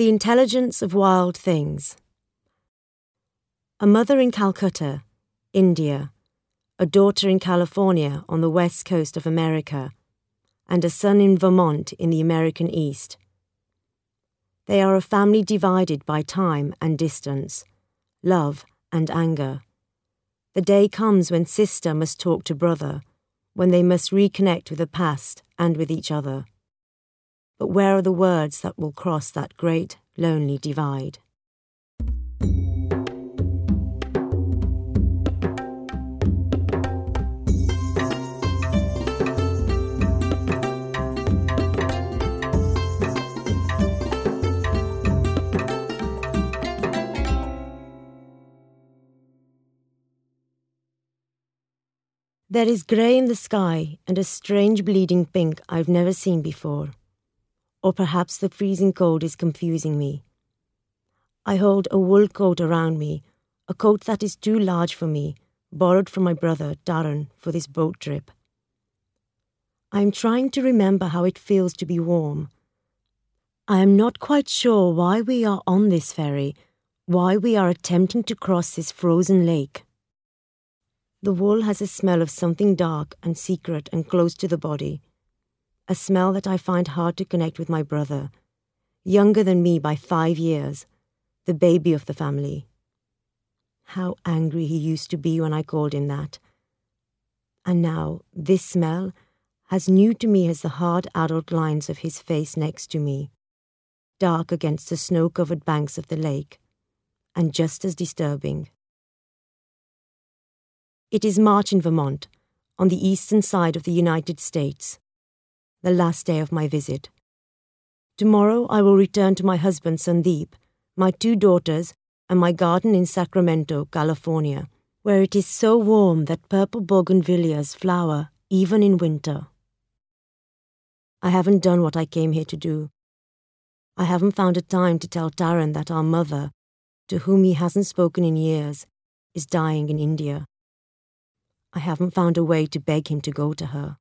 The Intelligence of Wild Things. A mother in Calcutta, India, a daughter in California on the west coast of America, and a son in Vermont in the American East. They are a family divided by time and distance, love and anger. The day comes when sister must talk to brother, when they must reconnect with the past and with each other. But where are the words that will cross that great, lonely divide? There is grey in the sky and a strange bleeding pink I've never seen before. Or perhaps the freezing cold is confusing me. I hold a wool coat around me, a coat that is too large for me, borrowed from my brother, Taran, for this boat trip. I am trying to remember how it feels to be warm. I am not quite sure why we are on this ferry, why we are attempting to cross this frozen lake. The wool has a smell of something dark and secret and close to the body. A smell that I find hard to connect with my brother, younger than me by five years, the baby of the family. How angry he used to be when I called him that. And now, this smell, as new to me as the hard adult lines of his face next to me, dark against the snow covered banks of the lake, and just as disturbing. It is March in Vermont, on the eastern side of the United States, the last day of my visit. Tomorrow I will return to my husband Sandeep, my two daughters, and my garden in Sacramento, California, where it is so warm that purple bougainvilleas flower even in winter. I haven't done what I came here to do. I haven't found a time to tell Taran that our mother, to whom he hasn't spoken in years, is dying in India. I haven't found a way to beg him to go to her.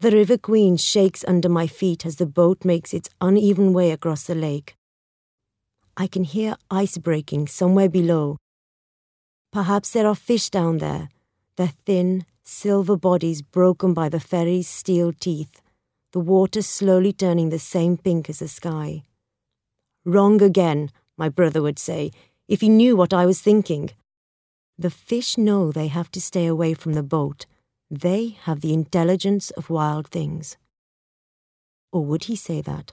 The River Queen shakes under my feet as the boat makes its uneven way across the lake. I can hear ice breaking somewhere below. Perhaps there are fish down there, their thin, silver bodies broken by the ferry's steel teeth, the water slowly turning the same pink as the sky. Wrong again, my brother would say, if he knew what I was thinking. The fish know they have to stay away from the boat. They have the intelligence of wild things. Or would he say that?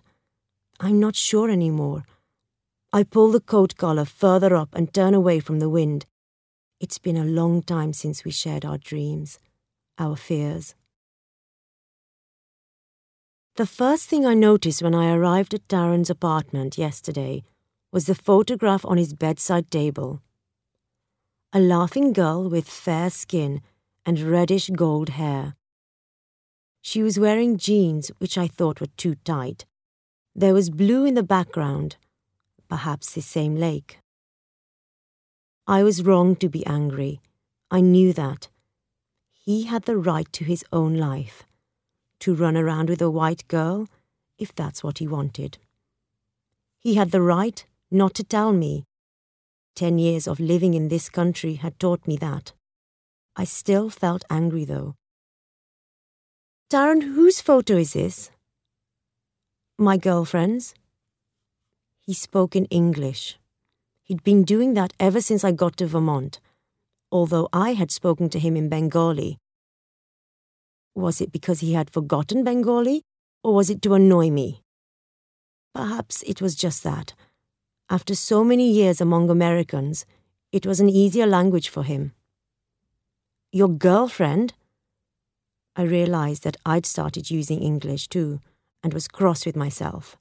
I'm not sure any more. I pull the coat collar further up and turn away from the wind. It's been a long time since we shared our dreams, our fears. The first thing I noticed when I arrived at Taran's apartment yesterday was the photograph on his bedside table a laughing girl with fair skin and reddish gold hair. She was wearing jeans which I thought were too tight. There was blue in the background, perhaps the same lake. I was wrong to be angry. I knew that. He had the right to his own life, to run around with a white girl if that's what he wanted. He had the right not to tell me Ten years of living in this country had taught me that. I still felt angry, though. Taran, whose photo is this? My girlfriend's. He spoke in English. He'd been doing that ever since I got to Vermont, although I had spoken to him in Bengali. Was it because he had forgotten Bengali, or was it to annoy me? Perhaps it was just that. After so many years among Americans, it was an easier language for him. Your girlfriend? I realized that I'd started using English too, and was cross with myself.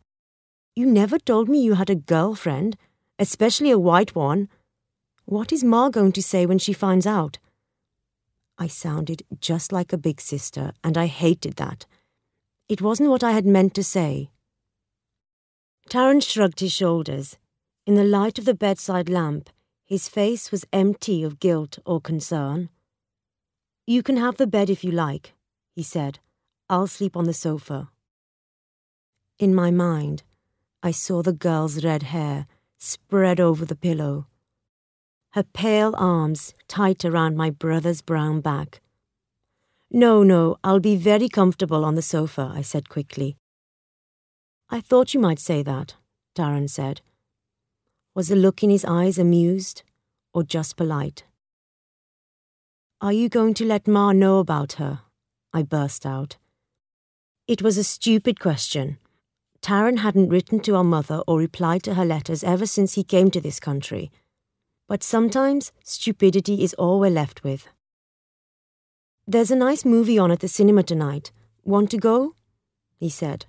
You never told me you had a girlfriend, especially a white one. What is Ma going to say when she finds out? I sounded just like a big sister, and I hated that. It wasn't what I had meant to say. Taran shrugged his shoulders. In the light of the bedside lamp, his face was empty of guilt or concern. You can have the bed if you like, he said. I'll sleep on the sofa. In my mind, I saw the girl's red hair spread over the pillow. Her pale arms tight around my brother's brown back. No, no, I'll be very comfortable on the sofa, I said quickly. I thought you might say that, Taran said. Was the look in his eyes amused or just polite? Are you going to let Ma know about her? I burst out. It was a stupid question. Taran hadn't written to our mother or replied to her letters ever since he came to this country. But sometimes stupidity is all we're left with. There's a nice movie on at the cinema tonight. Want to go? he said.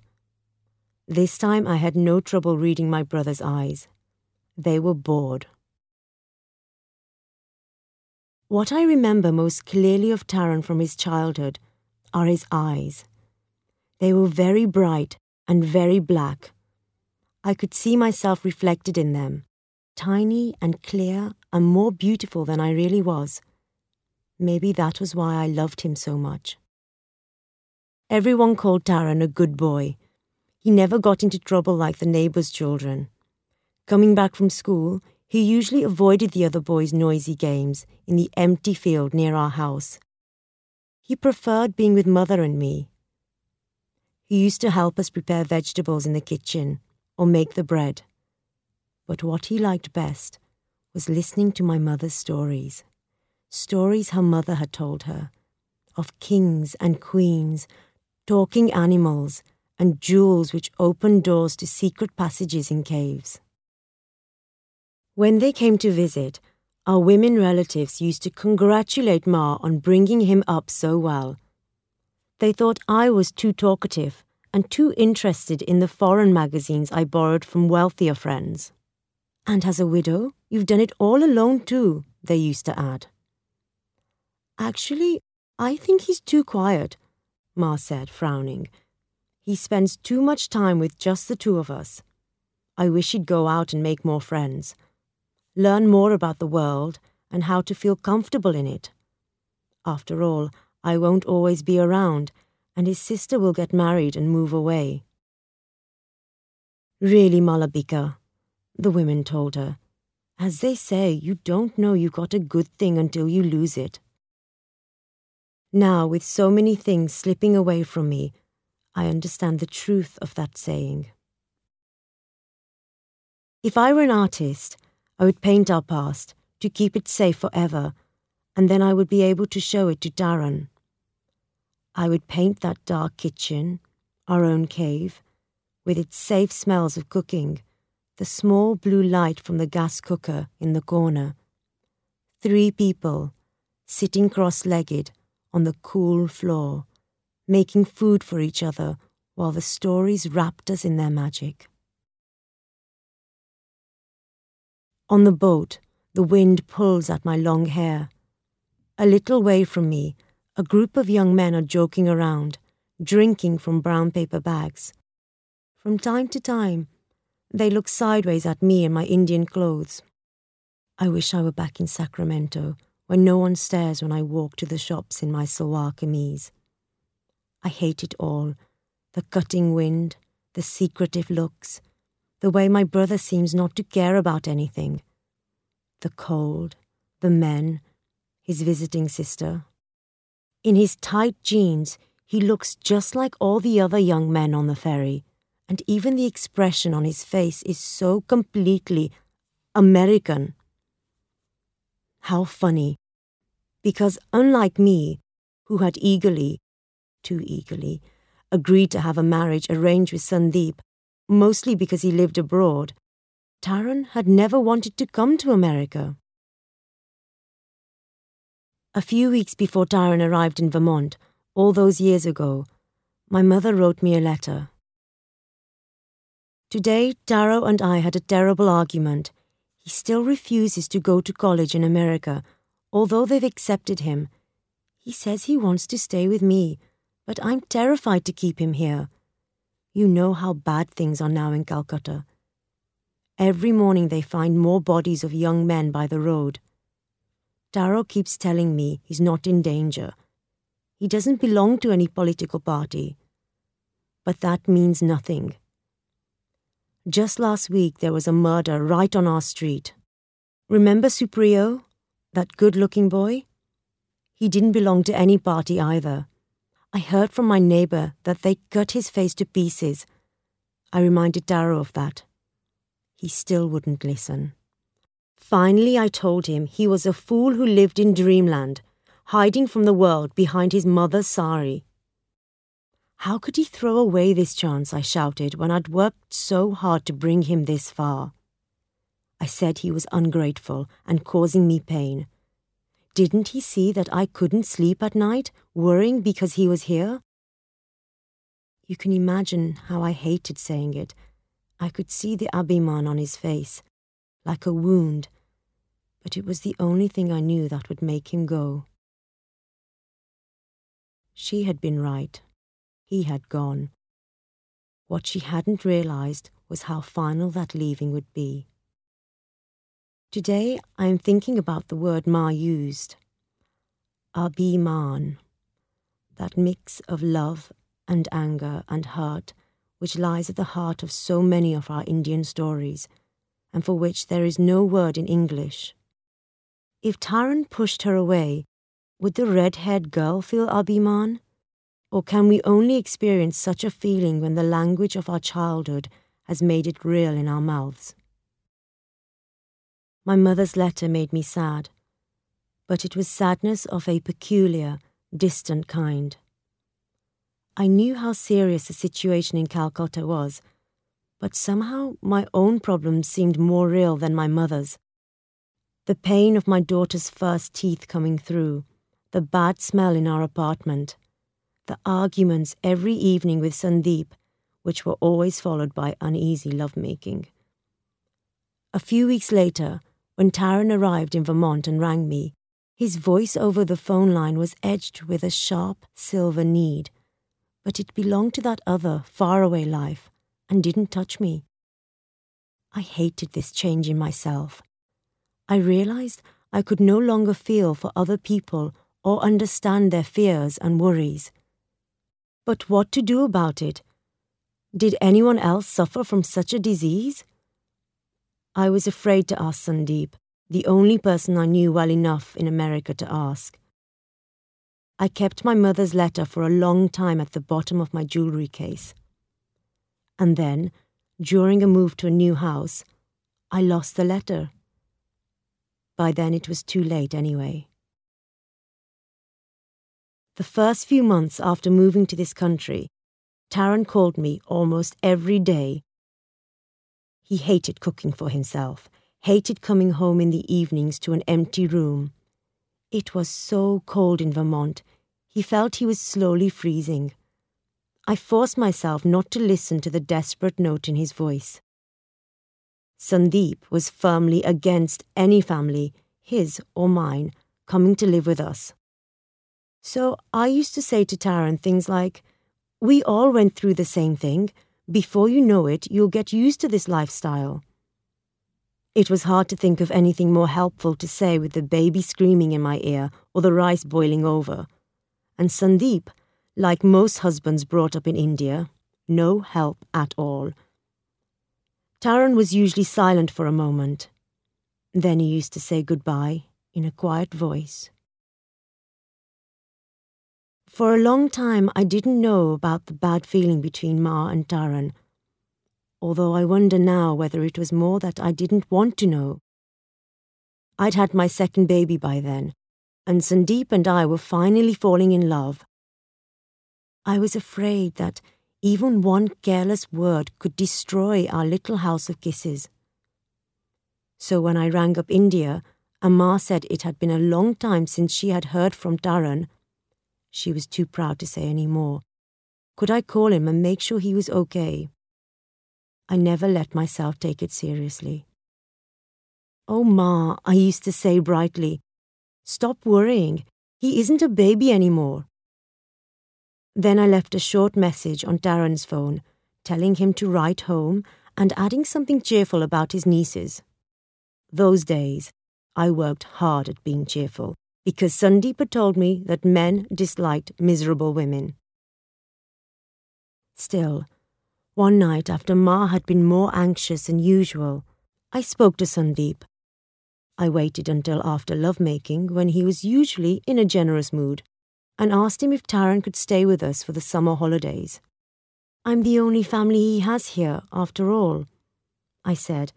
This time I had no trouble reading my brother's eyes. They were bored. What I remember most clearly of Taran from his childhood are his eyes. They were very bright and very black. I could see myself reflected in them, tiny and clear and more beautiful than I really was. Maybe that was why I loved him so much. Everyone called Taran a good boy. He never got into trouble like the neighbours' children. Coming back from school, he usually avoided the other boys' noisy games in the empty field near our house. He preferred being with mother and me. He used to help us prepare vegetables in the kitchen or make the bread. But what he liked best was listening to my mother's stories stories her mother had told her of kings and queens, talking animals, and jewels which opened doors to secret passages in caves. When they came to visit, our women relatives used to congratulate Ma on bringing him up so well. They thought I was too talkative and too interested in the foreign magazines I borrowed from wealthier friends. And as a widow, you've done it all alone too, they used to add. Actually, I think he's too quiet, Ma said, frowning. He spends too much time with just the two of us. I wish he'd go out and make more friends, learn more about the world and how to feel comfortable in it. After all, I won't always be around, and his sister will get married and move away. Really, Malabika, the women told her. As they say, you don't know you got a good thing until you lose it. Now, with so many things slipping away from me, I understand the truth of that saying. If I were an artist, I would paint our past to keep it safe forever, and then I would be able to show it to Taran. I would paint that dark kitchen, our own cave, with its safe smells of cooking, the small blue light from the gas cooker in the corner. Three people, sitting cross legged, on the cool floor, making food for each other while the stories wrapped us in their magic. On the boat, the wind pulls at my long hair. A little way from me, a group of young men are joking around, drinking from brown paper bags. From time to time, they look sideways at me in my Indian clothes. I wish I were back in Sacramento where no one stares when I walk to the shops in my salwar kameez. I hate it all the cutting wind, the secretive looks, the way my brother seems not to care about anything. The cold, the men, his visiting sister. In his tight jeans, he looks just like all the other young men on the ferry, and even the expression on his face is so completely American. How funny. Because unlike me, who had eagerly, too eagerly, agreed to have a marriage arranged with Sandeep, mostly because he lived abroad, Taran had never wanted to come to America. A few weeks before Taran arrived in Vermont, all those years ago, my mother wrote me a letter. Today, Taro and I had a terrible argument he still refuses to go to college in America, although they've accepted him. He says he wants to stay with me, but I'm terrified to keep him here. You know how bad things are now in Calcutta. Every morning they find more bodies of young men by the road. Taro keeps telling me he's not in danger. He doesn't belong to any political party. But that means nothing. Just last week, there was a murder right on our street. Remember Supriyo, that good looking boy? He didn't belong to any party either. I heard from my neighbour that they cut his face to pieces. I reminded Darrow of that. He still wouldn't listen. Finally, I told him he was a fool who lived in dreamland, hiding from the world behind his mother's sari. How could he throw away this chance, I shouted, when I'd worked so hard to bring him this far? I said he was ungrateful and causing me pain. Didn't he see that I couldn't sleep at night, worrying because he was here? You can imagine how I hated saying it. I could see the Abhiman on his face, like a wound, but it was the only thing I knew that would make him go. She had been right. He had gone. What she hadn't realized was how final that leaving would be. Today I am thinking about the word Ma used. Abhiman. That mix of love and anger and hurt which lies at the heart of so many of our Indian stories, and for which there is no word in English. If Taran pushed her away, would the red haired girl feel Abhiman? Or can we only experience such a feeling when the language of our childhood has made it real in our mouths? My mother's letter made me sad, but it was sadness of a peculiar, distant kind. I knew how serious the situation in Calcutta was, but somehow my own problems seemed more real than my mother's. The pain of my daughter's first teeth coming through, the bad smell in our apartment, the arguments every evening with Sandeep, which were always followed by uneasy lovemaking. A few weeks later, when Taran arrived in Vermont and rang me, his voice over the phone line was edged with a sharp silver need, but it belonged to that other, faraway life and didn't touch me. I hated this change in myself. I realized I could no longer feel for other people or understand their fears and worries. But what to do about it? Did anyone else suffer from such a disease? I was afraid to ask Sandeep, the only person I knew well enough in America to ask. I kept my mother's letter for a long time at the bottom of my jewelry case. And then, during a move to a new house, I lost the letter. By then it was too late anyway. The first few months after moving to this country, Taran called me almost every day. He hated cooking for himself, hated coming home in the evenings to an empty room. It was so cold in Vermont, he felt he was slowly freezing. I forced myself not to listen to the desperate note in his voice. Sandeep was firmly against any family, his or mine, coming to live with us. So I used to say to Taran things like, We all went through the same thing. Before you know it, you'll get used to this lifestyle. It was hard to think of anything more helpful to say with the baby screaming in my ear or the rice boiling over. And Sandeep, like most husbands brought up in India, no help at all. Taran was usually silent for a moment. Then he used to say goodbye in a quiet voice. For a long time, I didn't know about the bad feeling between Ma and Taran, although I wonder now whether it was more that I didn't want to know. I'd had my second baby by then, and Sandeep and I were finally falling in love. I was afraid that even one careless word could destroy our little house of kisses. So when I rang up India, Ma said it had been a long time since she had heard from Taran she was too proud to say any more. Could I call him and make sure he was okay? I never let myself take it seriously. Oh, Ma, I used to say brightly, stop worrying. He isn't a baby anymore. Then I left a short message on Taran's phone, telling him to write home and adding something cheerful about his nieces. Those days, I worked hard at being cheerful because Sandeep had told me that men disliked miserable women. Still, One night, after Ma had been more anxious than usual, I spoke to Sandeep. I waited until after lovemaking, when he was usually in a generous mood, and asked him if Taran could stay with us for the summer holidays. I'm the only family he has here, after all, I said,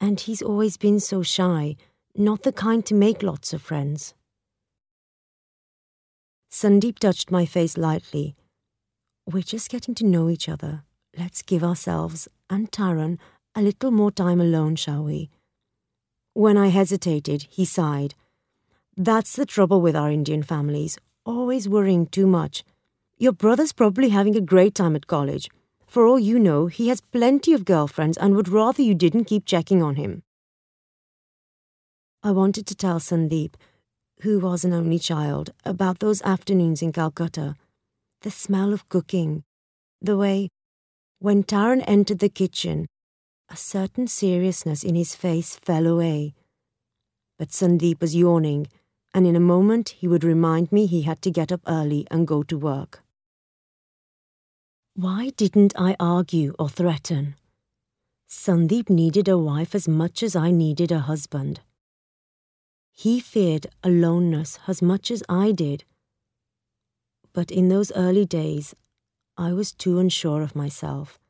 and he's always been so shy, not the kind to make lots of friends. Sandeep touched my face lightly. We're just getting to know each other. Let's give ourselves and Taran a little more time alone, shall we? When I hesitated, he sighed. That's the trouble with our Indian families, always worrying too much. Your brother's probably having a great time at college. For all you know, he has plenty of girlfriends and would rather you didn't keep checking on him. I wanted to tell Sandeep, who was an only child, about those afternoons in Calcutta. The smell of cooking, the way, when Taran entered the kitchen, a certain seriousness in his face fell away. But Sandeep was yawning, and in a moment he would remind me he had to get up early and go to work. Why didn't I argue or threaten? Sandeep needed a wife as much as I needed a husband. He feared aloneness as much as I did. But in those early days, I was too unsure of myself,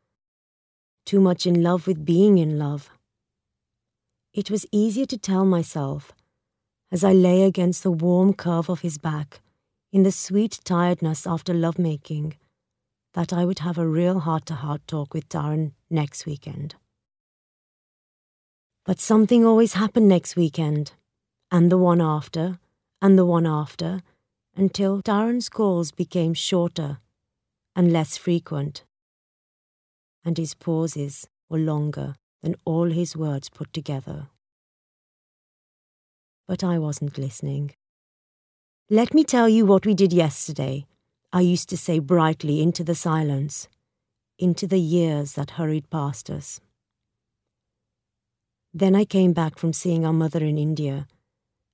too much in love with being in love. It was easier to tell myself, as I lay against the warm curve of his back, in the sweet tiredness after lovemaking, that I would have a real heart to heart talk with Taran next weekend. But something always happened next weekend, and the one after, and the one after, until Taran's calls became shorter and less frequent, and his pauses were longer than all his words put together. But I wasn't listening. Let me tell you what we did yesterday, I used to say brightly into the silence, into the years that hurried past us. Then I came back from seeing our mother in India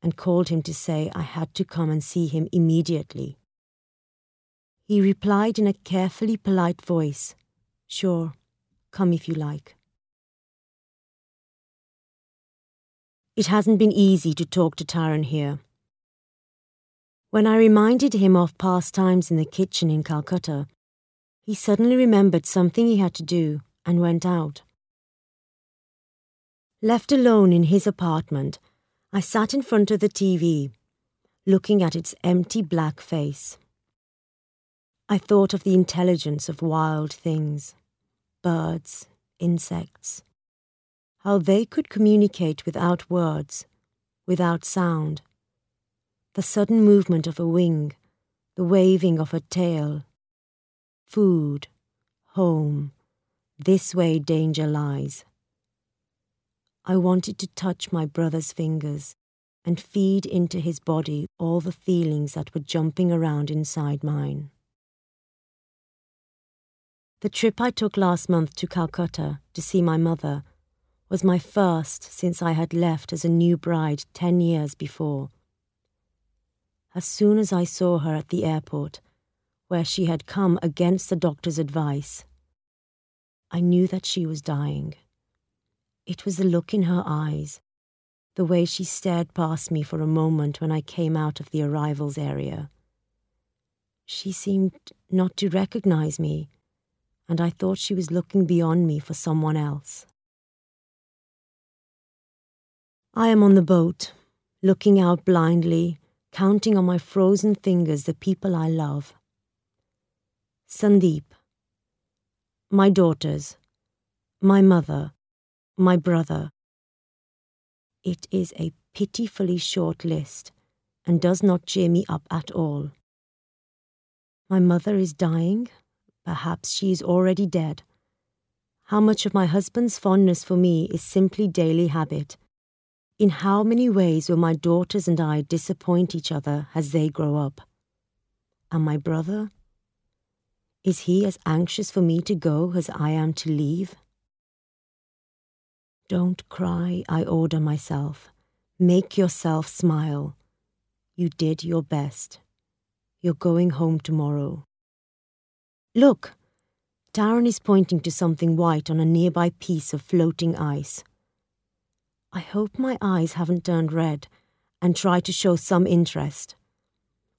and called him to say I had to come and see him immediately. He replied in a carefully polite voice, Sure, come if you like. It hasn't been easy to talk to Taran here. When I reminded him of past times in the kitchen in Calcutta, he suddenly remembered something he had to do and went out. Left alone in his apartment, I sat in front of the TV, looking at its empty black face. I thought of the intelligence of wild things, birds, insects, how they could communicate without words, without sound. The sudden movement of a wing, the waving of a tail. Food, home, this way danger lies. I wanted to touch my brother's fingers and feed into his body all the feelings that were jumping around inside mine. The trip I took last month to Calcutta to see my mother was my first since I had left as a new bride ten years before. As soon as I saw her at the airport, where she had come against the doctor's advice, I knew that she was dying. It was the look in her eyes, the way she stared past me for a moment when I came out of the arrivals area. She seemed not to recognize me and I thought she was looking beyond me for someone else. I am on the boat, looking out blindly, counting on my frozen fingers the people I love. Sandeep, my daughters, my mother, my brother. It is a pitifully short list and does not cheer me up at all. My mother is dying, Perhaps she is already dead. How much of my husband's fondness for me is simply daily habit? In how many ways will my daughters and I disappoint each other as they grow up? And my brother? Is he as anxious for me to go as I am to leave? Don't cry, I order myself. Make yourself smile. You did your best. You're going home tomorrow. Look, Taran is pointing to something white on a nearby piece of floating ice. I hope my eyes haven't turned red and try to show some interest.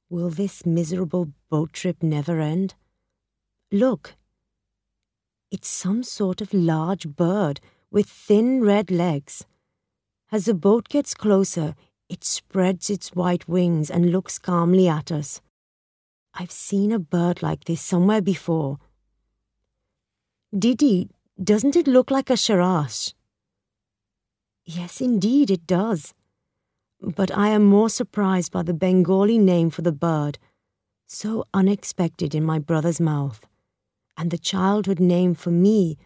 Will this miserable boat trip never end? Look! It's some sort of large bird with thin red legs. As the boat gets closer, it spreads its white wings and looks calmly at us. I've seen a bird like this somewhere before. Didi, doesn't it look like a sharash? Yes, indeed, it does. But I am more surprised by the Bengali name for the bird, so unexpected in my brother's mouth, and the childhood name for me,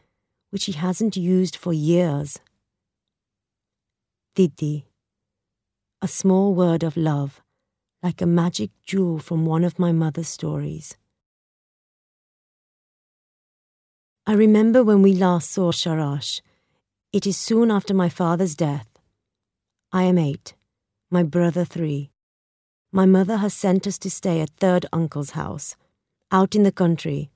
which he hasn't used for years. Didi. A small word of love, like a magic jewel from one of my mother's stories. I remember when we last saw Sharash. It is soon after my father's death. I am eight, my brother three. My mother has sent us to stay at third uncle's house, out in the country.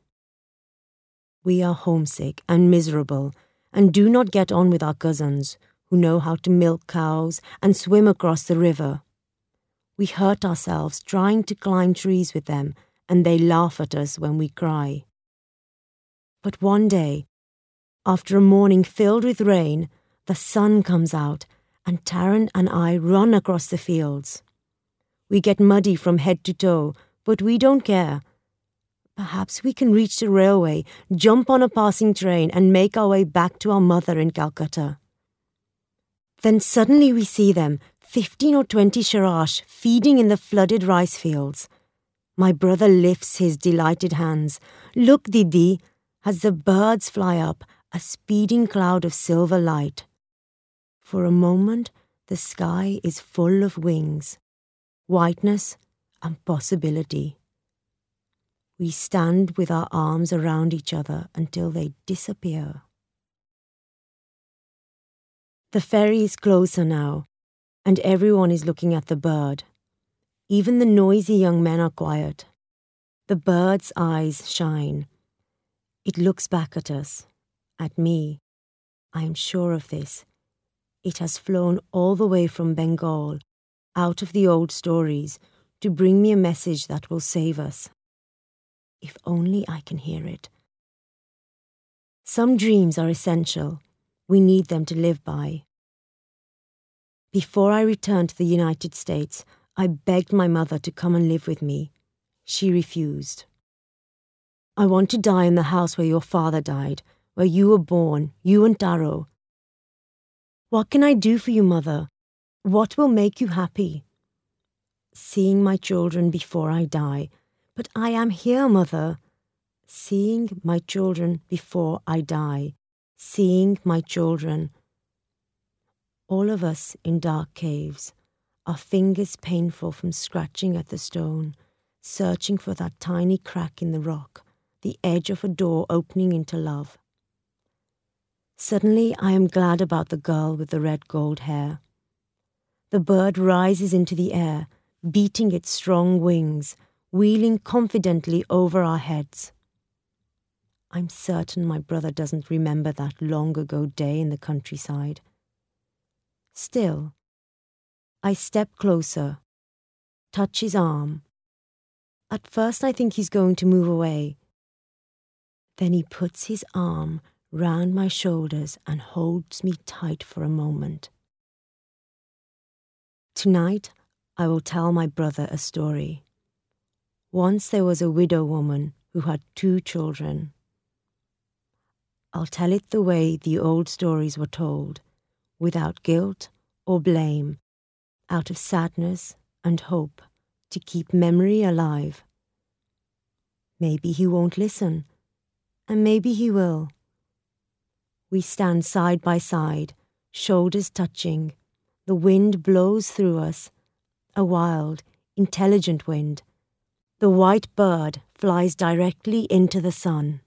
We are homesick and miserable, and do not get on with our cousins, who know how to milk cows and swim across the river. We hurt ourselves trying to climb trees with them, and they laugh at us when we cry. But one day, after a morning filled with rain, the sun comes out, and Taran and I run across the fields. We get muddy from head to toe, but we don't care. Perhaps we can reach the railway, jump on a passing train, and make our way back to our mother in Calcutta. Then suddenly we see them, fifteen or twenty sharash, feeding in the flooded rice fields. My brother lifts his delighted hands. Look, Didi, as the birds fly up, a speeding cloud of silver light. For a moment, the sky is full of wings, whiteness, and possibility. We stand with our arms around each other until they disappear. The ferry is closer now, and everyone is looking at the bird. Even the noisy young men are quiet. The bird's eyes shine it looks back at us, at me. I am sure of this. It has flown all the way from Bengal, out of the old stories, to bring me a message that will save us. If only I can hear it. Some dreams are essential. We need them to live by. Before I returned to the United States, I begged my mother to come and live with me. She refused. I want to die in the house where your father died, where you were born, you and Daro. What can I do for you, mother? What will make you happy? Seeing my children before I die. But I am here, mother. Seeing my children before I die. Seeing my children. All of us in dark caves, our fingers painful from scratching at the stone, searching for that tiny crack in the rock the edge of a door opening into love. Suddenly, I am glad about the girl with the red gold hair. The bird rises into the air, beating its strong wings, wheeling confidently over our heads. I'm certain my brother doesn't remember that long ago day in the countryside. Still, I step closer, touch his arm. At first, I think he's going to move away, then he puts his arm round my shoulders and holds me tight for a moment. Tonight, I will tell my brother a story. Once there was a widow woman who had two children. I'll tell it the way the old stories were told, without guilt or blame, out of sadness and hope to keep memory alive. Maybe he won't listen and maybe he will. We stand side by side, shoulders touching. The wind blows through us, a wild, intelligent wind. The white bird flies directly into the sun.